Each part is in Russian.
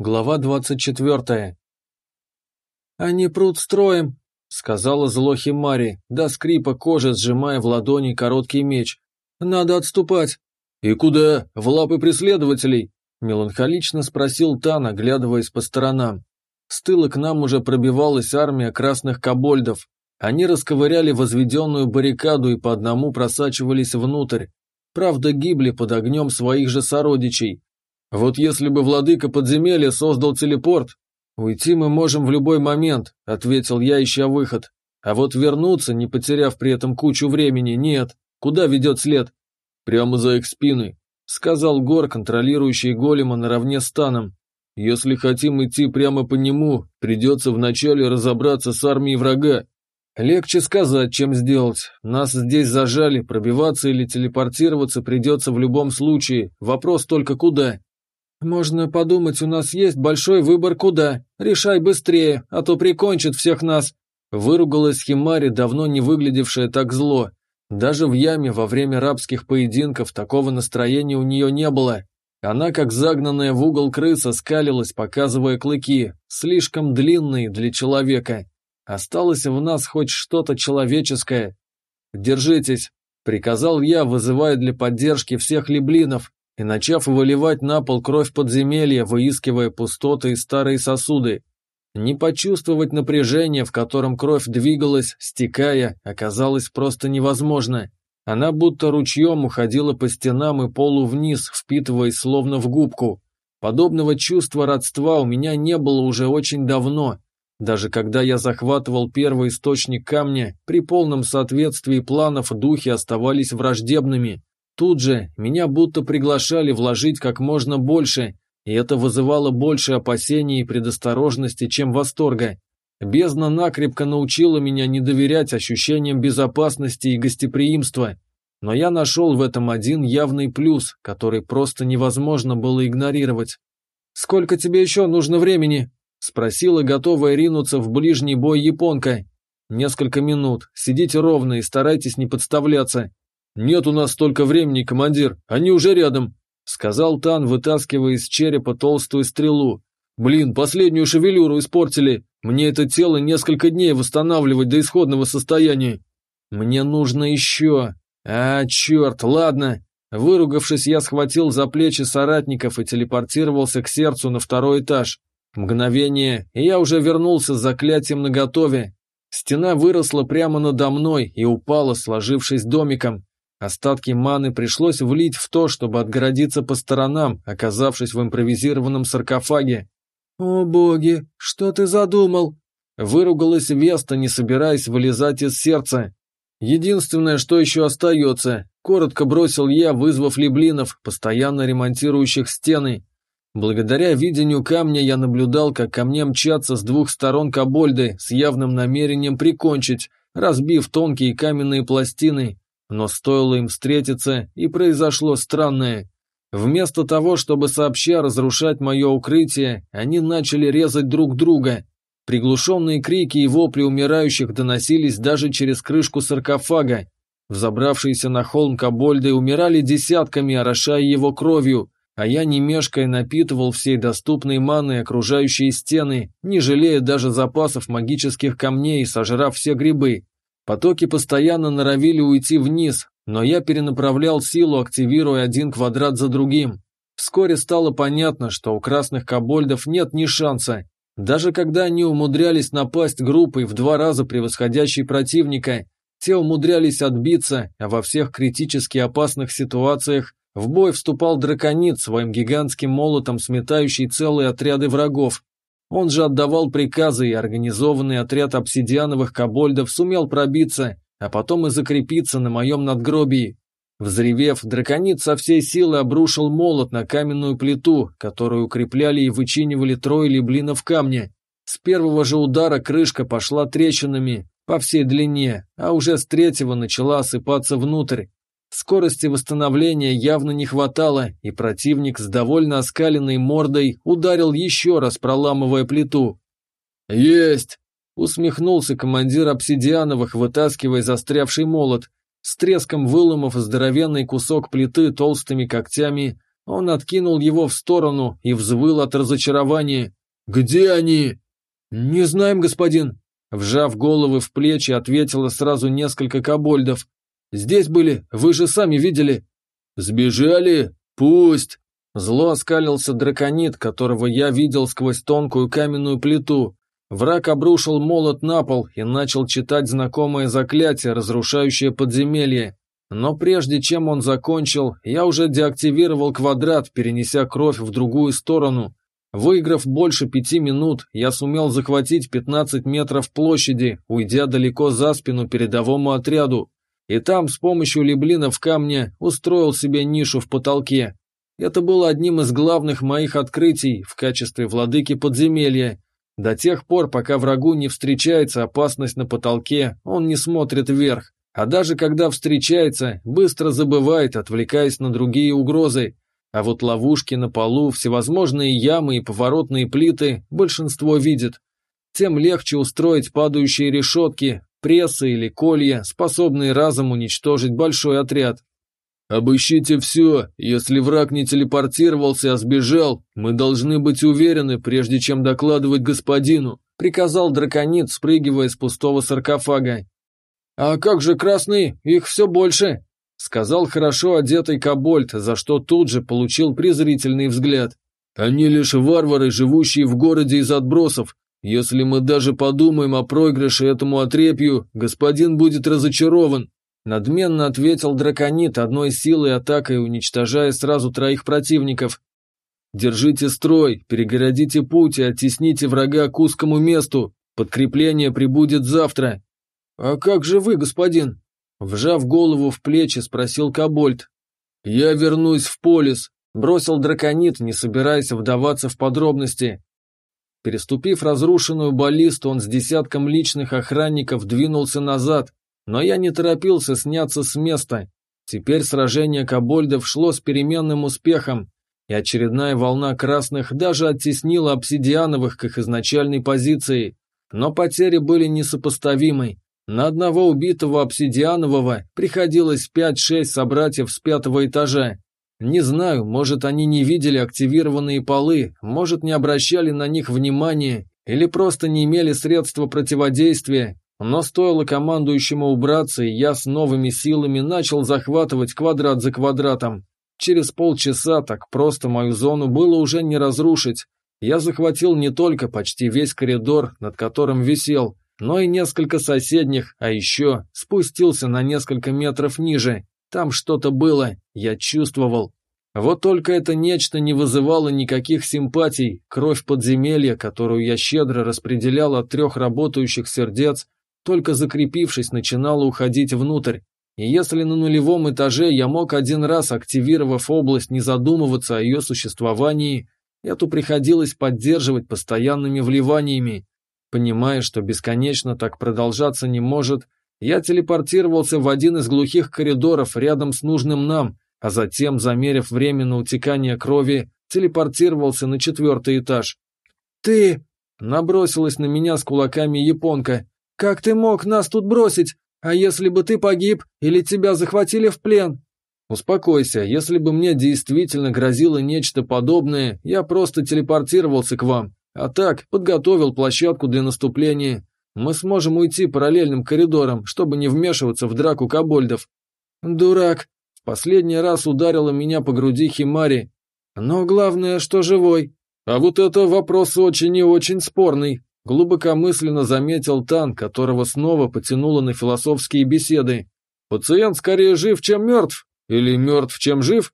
Глава двадцать четвертая. «Они прут строем», — сказала зло Химари, до скрипа кожи сжимая в ладони короткий меч. «Надо отступать». «И куда? В лапы преследователей?» — меланхолично спросил Тан, оглядываясь по сторонам. С тыла к нам уже пробивалась армия красных кобольдов. Они расковыряли возведенную баррикаду и по одному просачивались внутрь. Правда, гибли под огнем своих же сородичей. Вот если бы владыка подземелья создал телепорт, уйти мы можем в любой момент, ответил я, ища выход. А вот вернуться, не потеряв при этом кучу времени, нет. Куда ведет след? Прямо за их спиной, сказал Гор, контролирующий голема наравне с Таном. Если хотим идти прямо по нему, придется вначале разобраться с армией врага. Легче сказать, чем сделать. Нас здесь зажали, пробиваться или телепортироваться придется в любом случае. Вопрос только куда. «Можно подумать, у нас есть большой выбор куда. Решай быстрее, а то прикончат всех нас», — выругалась Химари, давно не выглядевшая так зло. Даже в яме во время рабских поединков такого настроения у нее не было. Она, как загнанная в угол крыса, скалилась, показывая клыки, слишком длинные для человека. Осталось в нас хоть что-то человеческое. «Держитесь», — приказал я, вызывая для поддержки всех леблинов, и начав выливать на пол кровь подземелья, выискивая пустоты и старые сосуды. Не почувствовать напряжение, в котором кровь двигалась, стекая, оказалось просто невозможно. Она будто ручьем уходила по стенам и полу вниз, впитываясь словно в губку. Подобного чувства родства у меня не было уже очень давно. Даже когда я захватывал первый источник камня, при полном соответствии планов духи оставались враждебными. Тут же меня будто приглашали вложить как можно больше, и это вызывало больше опасений и предосторожности, чем восторга. Бездна накрепко научила меня не доверять ощущениям безопасности и гостеприимства, но я нашел в этом один явный плюс, который просто невозможно было игнорировать. «Сколько тебе еще нужно времени?» — спросила, готовая ринуться в ближний бой японка. «Несколько минут. Сидите ровно и старайтесь не подставляться. «Нет у нас столько времени, командир, они уже рядом», — сказал Тан, вытаскивая из черепа толстую стрелу. «Блин, последнюю шевелюру испортили. Мне это тело несколько дней восстанавливать до исходного состояния». «Мне нужно еще». «А, черт, ладно». Выругавшись, я схватил за плечи соратников и телепортировался к сердцу на второй этаж. Мгновение, и я уже вернулся с заклятием наготове. Стена выросла прямо надо мной и упала, сложившись домиком. Остатки маны пришлось влить в то, чтобы отгородиться по сторонам, оказавшись в импровизированном саркофаге. «О боги, что ты задумал?» Выругалась Веста, не собираясь вылезать из сердца. «Единственное, что еще остается», — коротко бросил я, вызвав леблинов, постоянно ремонтирующих стены. Благодаря видению камня я наблюдал, как ко мне мчатся с двух сторон кобольды с явным намерением прикончить, разбив тонкие каменные пластины, но стоило им встретиться, и произошло странное. Вместо того, чтобы сообща разрушать мое укрытие, они начали резать друг друга. Приглушенные крики и вопли умирающих доносились даже через крышку саркофага. Взобравшиеся на холм кобольды умирали десятками, орошая его кровью, а я, не мешкая, напитывал всей доступной маной окружающие стены, не жалея даже запасов магических камней, сожрав все грибы. Потоки постоянно норовили уйти вниз, но я перенаправлял силу, активируя один квадрат за другим. Вскоре стало понятно, что у красных кобольдов нет ни шанса. Даже когда они умудрялись напасть группой в два раза превосходящей противника, те умудрялись отбиться, а во всех критически опасных ситуациях в бой вступал драконит своим гигантским молотом, сметающий целые отряды врагов. Он же отдавал приказы, и организованный отряд обсидиановых кобольдов сумел пробиться, а потом и закрепиться на моем надгробии. Взревев, драконит со всей силы обрушил молот на каменную плиту, которую укрепляли и вычинивали трое леблинов камня. С первого же удара крышка пошла трещинами по всей длине, а уже с третьего начала осыпаться внутрь. Скорости восстановления явно не хватало, и противник с довольно оскаленной мордой ударил еще раз, проламывая плиту. «Есть!» — усмехнулся командир обсидиановых, вытаскивая застрявший молот. С треском выломав здоровенный кусок плиты толстыми когтями, Он откинул его в сторону и взвыл от разочарования. «Где они?» «Не знаем, господин», Вжав головы в плечи, ответило сразу несколько кобольдов. «Здесь были, вы же сами видели». «Сбежали? Пусть!» Зло оскалился драконит, которого я видел сквозь тонкую каменную плиту. Враг обрушил молот на пол и начал читать знакомое заклятие, разрушающее подземелье. Но прежде чем он закончил, я уже деактивировал квадрат, перенеся кровь в другую сторону. Выиграв больше пяти минут, я сумел захватить 15 метров площади, уйдя далеко за спину передовому отряду, и там с помощью леблинов камня устроил себе нишу в потолке. Это было одним из главных моих открытий в качестве владыки подземелья. До тех пор, пока врагу не встречается опасность на потолке, он не смотрит вверх, а даже когда встречается, быстро забывает, отвлекаясь на другие угрозы, а вот ловушки на полу, всевозможные ямы и поворотные плиты большинство видит. Тем легче устроить падающие решетки, прессы или колья, способные разом уничтожить большой отряд. «Обыщите все. Если враг не телепортировался, а сбежал, мы должны быть уверены, прежде чем докладывать господину», приказал драконит, спрыгивая с пустого саркофага. «А как же красные? Их все больше!» Сказал хорошо одетый кобольд, за что тут же получил презрительный взгляд. Они лишь варвары, живущие в городе из отбросов. Если мы даже подумаем о проигрыше этому отрепью, господин будет разочарован. Надменно ответил драконит одной силой атакой, уничтожая сразу троих противников. Держите строй, перегородите путь и оттесните врага к узкому месту. Подкрепление прибудет завтра. А как же вы, господин? Вжав голову в плечи, спросил Кобольд. «Я вернусь в полис», — бросил драконит, не собираясь вдаваться в подробности. Переступив разрушенную баллисту, он с десятком личных охранников двинулся назад, но я не торопился сняться с места. Теперь сражение кобольдов шло с переменным успехом, и очередная волна красных даже оттеснила обсидиановых к их изначальной позиции, но потери были несопоставимы. На одного убитого обсидианового приходилось 5-6 собратьев с пятого этажа. Не знаю, может они не видели активированные полы, может не обращали на них внимания или просто не имели средства противодействия, но стоило командующему убраться, и я с новыми силами начал захватывать квадрат за квадратом. Через полчаса так просто мою зону было уже не разрушить. Я захватил не только почти весь коридор, над которым висел, но и несколько соседних, а еще спустился на несколько метров ниже. Там что-то было, я чувствовал. Вот только это нечто не вызывало никаких симпатий, кровь подземелья, которую я щедро распределял от трех работающих сердец, только закрепившись, начинала уходить внутрь. И если на нулевом этаже я мог один раз, активировав область, не задумываться о ее существовании, эту приходилось поддерживать постоянными вливаниями, Понимая, что бесконечно так продолжаться не может, я телепортировался в один из глухих коридоров рядом с нужным нам, а затем, замерив время на утекание крови, телепортировался на четвертый этаж. «Ты...» — набросилась на меня с кулаками японка. «Как ты мог нас тут бросить? А если бы ты погиб или тебя захватили в плен?» «Успокойся, если бы мне действительно грозило нечто подобное, я просто телепортировался к вам. А так, подготовил площадку для наступления. Мы сможем уйти параллельным коридором, чтобы не вмешиваться в драку кобольдов. Дурак. В последний раз ударила меня по груди Химари. Но главное, что живой. А вот это вопрос очень и очень спорный. Глубокомысленно заметил Тан, которого снова потянуло на философские беседы. Пациент скорее жив, чем мертв. Или мертв, чем жив?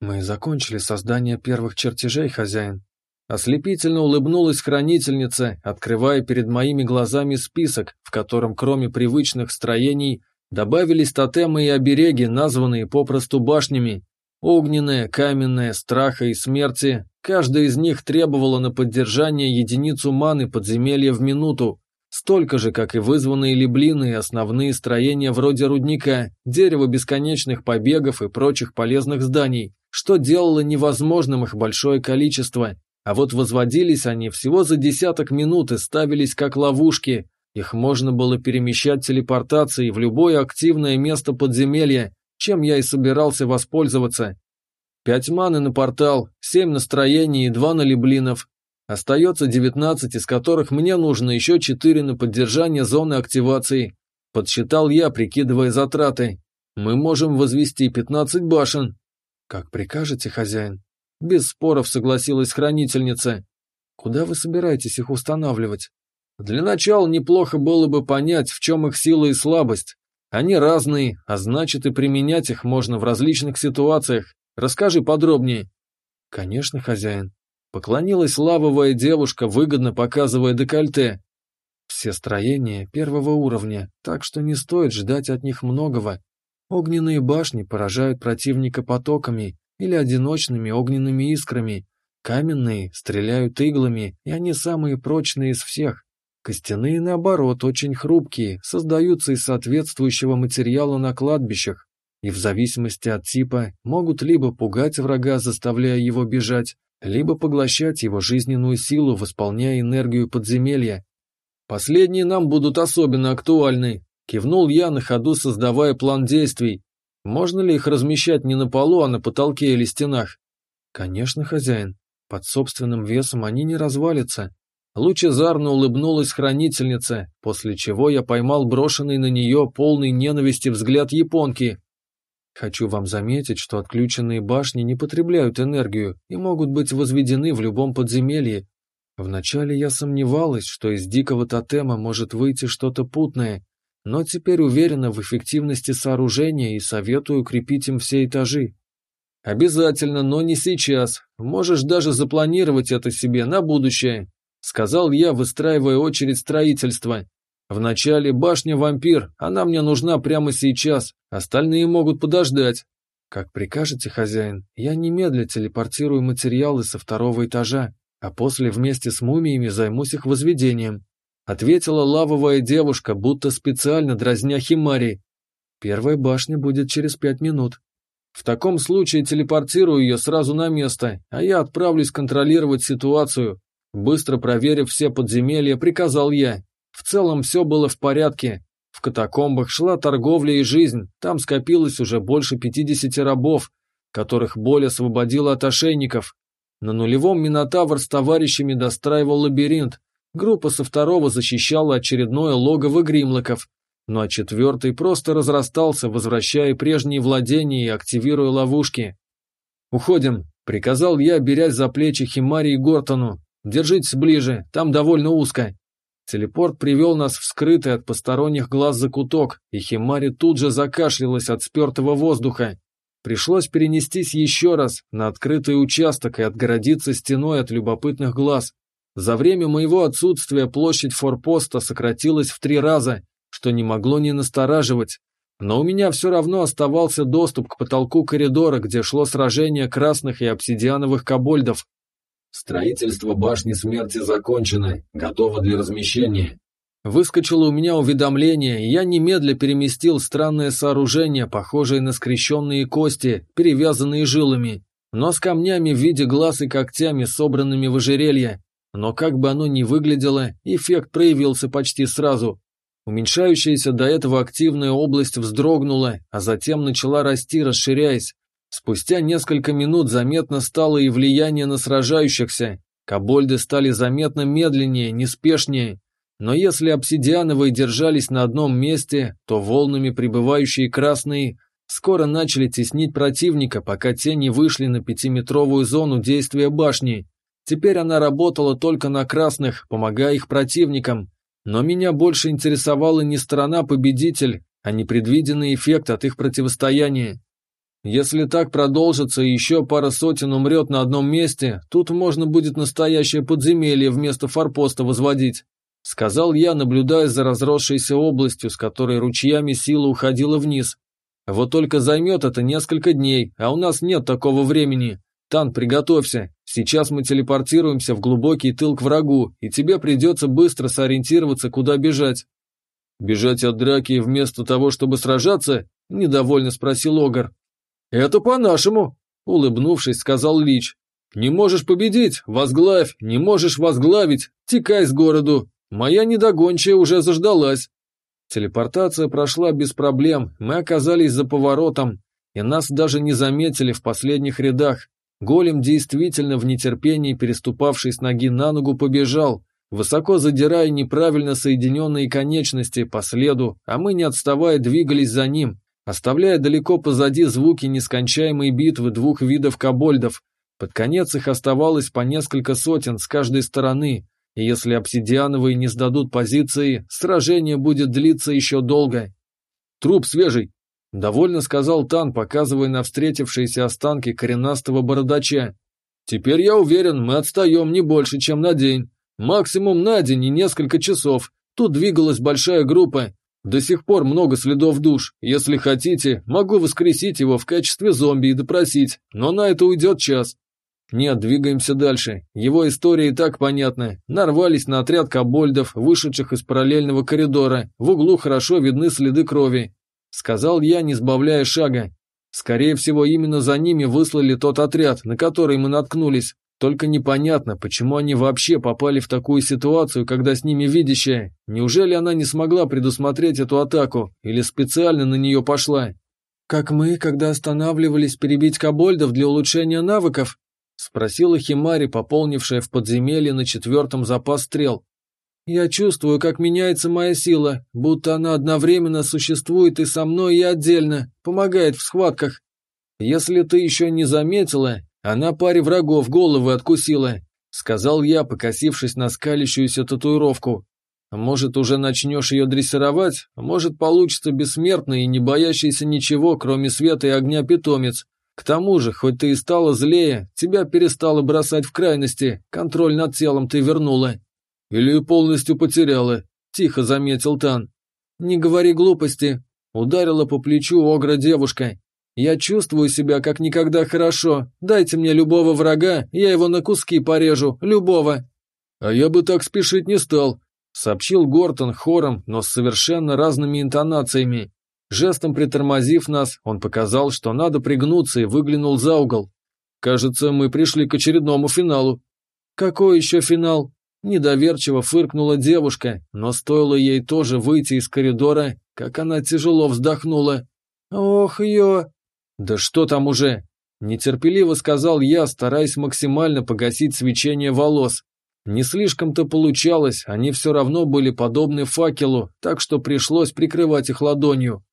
Мы закончили создание первых чертежей, хозяин. Ослепительно улыбнулась хранительница, открывая перед моими глазами список, в котором кроме привычных строений добавились тотемы и обереги, названные попросту башнями. Огненная, каменная, страха и смерти, каждая из них требовала на поддержание единицу маны подземелья в минуту, столько же, как и вызванные леблины и основные строения вроде рудника, дерева бесконечных побегов и прочих полезных зданий, что делало невозможным их большое количество, а вот возводились они всего за десяток минут и ставились как ловушки. Их можно было перемещать телепортацией в любое активное место подземелья, чем я и собирался воспользоваться. Пять маны на портал, семь настроений и два на либлинов. Остается девятнадцать, из которых мне нужно еще четыре на поддержание зоны активации. Подсчитал я, прикидывая затраты. Мы можем возвести пятнадцать башен. Как прикажете, хозяин? Без споров согласилась хранительница. Куда вы собираетесь их устанавливать? Для начала неплохо было бы понять, в чем их сила и слабость. Они разные, а значит и применять их можно в различных ситуациях. Расскажи подробнее. Конечно, хозяин. Поклонилась лавовая девушка, выгодно показывая декольте. Все строения первого уровня, так что не стоит ждать от них многого. Огненные башни поражают противника потоками или одиночными огненными искрами. Каменные стреляют иглами, и они самые прочные из всех. Костяные, наоборот, очень хрупкие, создаются из соответствующего материала на кладбищах, и в зависимости от типа могут либо пугать врага, заставляя его бежать, либо поглощать его жизненную силу, восполняя энергию подземелья. Последние нам будут особенно актуальны, кивнул я на ходу, создавая план действий. Можно ли их размещать не на полу, а на потолке или стенах? Конечно, хозяин. Под собственным весом они не развалятся. Лучезарно улыбнулась хранительница, после чего я поймал брошенный на нее полный ненависти взгляд японки. Хочу вам заметить, что отключенные башни не потребляют энергию и могут быть возведены в любом подземелье. Вначале я сомневалась, что из дикого тотема может выйти что-то путное, но теперь уверена в эффективности сооружения и советую укрепить им все этажи. Обязательно, но не сейчас. Можешь даже запланировать это себе на будущее, сказал я, выстраивая очередь строительства. Вначале башня-вампир, она мне нужна прямо сейчас, остальные могут подождать. Как прикажете, хозяин, я немедля телепортирую материалы со второго этажа, а после вместе с мумиями займусь их возведением. Ответила лавовая девушка, будто специально дразня Химари. Первая башня будет через пять минут. В таком случае телепортирую ее сразу на место, а я отправлюсь контролировать ситуацию. Быстро проверив все подземелья, приказал я, в целом все было в порядке. В катакомбах шла торговля и жизнь, там скопилось уже больше 50 рабов, которых боль освободила от ошейников. На нулевом Минотавр с товарищами достраивал лабиринт, группа со второго защищала очередное логово гримлоков, ну а четвертый просто разрастался, возвращая прежние владения и активируя ловушки. «Уходим», — приказал я, берясь за плечи Химари и Гортону. «Держитесь ближе, там довольно узко». Телепорт привел нас в скрытый от посторонних глаз закуток, и Химари тут же закашлялась от спертого воздуха. Пришлось перенестись еще раз на открытый участок и отгородиться стеной от любопытных глаз. За время моего отсутствия площадь форпоста сократилась в три раза, что не могло не настораживать. Но у меня все равно оставался доступ к потолку коридора, где шло сражение красных и обсидиановых кобольдов. Строительство башни смерти закончено, готово для размещения. Выскочило у меня уведомление, и я немедля переместил странное сооружение, похожее на скрещенные кости, перевязанные жилами, но с камнями в виде глаз и когтями, собранными в ожерелье. Но как бы оно ни выглядело, эффект проявился почти сразу. Уменьшающаяся до этого активная область вздрогнула, а затем начала расти, расширяясь. Спустя несколько минут заметно стало и влияние на сражающихся. Кобольды стали заметно медленнее, неспешнее. Но если обсидиановые держались на одном месте, то волнами прибывающие красные скоро начали теснить противника, пока те не вышли на пятиметровую зону действия башни. Теперь она работала только на красных, помогая их противникам. Но меня больше интересовала не сторона-победитель, а непредвиденный эффект от их противостояния. Если так продолжится и еще пара сотен умрет на одном месте, тут можно будет настоящее подземелье вместо форпоста возводить», — сказал я, наблюдая за разросшейся областью, с которой ручьями сила уходила вниз. «Вот только займет это несколько дней, а у нас нет такого времени. Тан, приготовься. Сейчас мы телепортируемся в глубокий тыл к врагу, и тебе придется быстро сориентироваться, куда бежать». «Бежать от драки вместо того, чтобы сражаться?» — недовольно спросил Огар. «Это по-нашему», — улыбнувшись, сказал Лич. «Не можешь победить, возглавь, не можешь возглавить, текай с городу. Моя недогончая уже заждалась». Телепортация прошла без проблем, мы оказались за поворотом, и нас даже не заметили в последних рядах. Голем действительно в нетерпении, переступавший с ноги на ногу, побежал, высоко задирая неправильно соединенные конечности по следу, а мы, не отставая, двигались за ним, оставляя далеко позади звуки нескончаемой битвы двух видов кобольдов. Под конец их оставалось по несколько сотен с каждой стороны, и если обсидиановые не сдадут позиции, сражение будет длиться еще долго. «Труп свежий», — довольно сказал Тан, показывая на встретившиеся останки коренастого бородача. «Теперь я уверен, мы отстаем не больше, чем на день. Максимум на день и несколько часов. Тут двигалась большая группа. До сих пор много следов душ. Если хотите, могу воскресить его в качестве зомби и допросить, но на это уйдет час. Нет, двигаемся дальше. Его история и так понятна. Нарвались на отряд кобольдов, вышедших из параллельного коридора. В углу хорошо видны следы крови. Сказал я, не сбавляя шага. Скорее всего, именно за ними выслали тот отряд, на который мы наткнулись. Только непонятно, почему они вообще попали в такую ситуацию, когда с ними видящая. Неужели она не смогла предусмотреть эту атаку или специально на нее пошла? «Как мы, когда останавливались перебить кобольдов для улучшения навыков?» — спросила Химари, пополнившая в подземелье на четвертом запас стрел. «Я чувствую, как меняется моя сила, будто она одновременно существует и со мной, и отдельно, помогает в схватках. Если ты еще не заметила, она паре врагов головы откусила, сказал я, покосившись на скалящуюся татуировку. Может, уже начнешь ее дрессировать, может, получится бессмертный и не боящийся ничего, кроме света и огня питомец. К тому же, хоть ты и стала злее, тебя перестала бросать в крайности, контроль над телом ты вернула. Или полностью потеряла, тихо заметил Тан. Не говори глупости, ударила по плечу огра девушка. Я чувствую себя как никогда хорошо. Дайте мне любого врага, я его на куски порежу, любого». «А я бы так спешить не стал», — сообщил Гортон хором, но с совершенно разными интонациями. Жестом притормозив нас, он показал, что надо пригнуться и выглянул за угол. «Кажется, мы пришли к очередному финалу». «Какой еще финал?» Недоверчиво фыркнула девушка, но стоило ей тоже выйти из коридора, как она тяжело вздохнула. «Ох, ё!» «Да что там уже?» – нетерпеливо сказал я, стараясь максимально погасить свечение волос. Не слишком-то получалось, они все равно были подобны факелу, так что пришлось прикрывать их ладонью.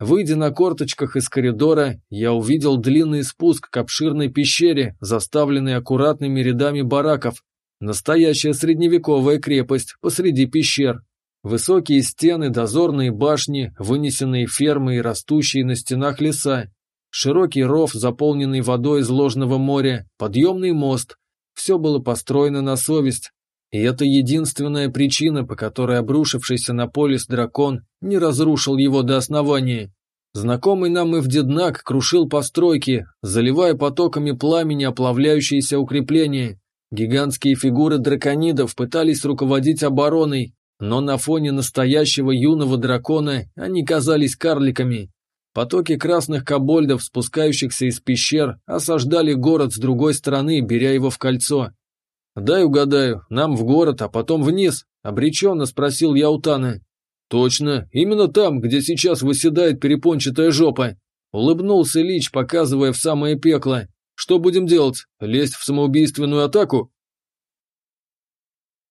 Выйдя на корточках из коридора, я увидел длинный спуск к обширной пещере, заставленной аккуратными рядами бараков. Настоящая средневековая крепость посреди пещер. Высокие стены, дозорные башни, вынесенные фермы и растущие на стенах леса. Широкий ров, заполненный водой из ложного моря, подъемный мост. Все было построено на совесть. И это единственная причина, по которой обрушившийся на полис дракон не разрушил его до основания. Знакомый нам и в Деднак крушил постройки, заливая потоками пламени оплавляющиеся укрепления. Гигантские фигуры драконидов пытались руководить обороной, но на фоне настоящего юного дракона они казались карликами. Потоки красных кобольдов, спускающихся из пещер, осаждали город с другой стороны, беря его в кольцо. «Дай угадаю, нам в город, а потом вниз?» – обреченно спросил я у Таны. «Точно, именно там, где сейчас выседает перепончатая жопа», – улыбнулся Лич, показывая в самое пекло. «Что будем делать? Лезть в самоубийственную атаку?»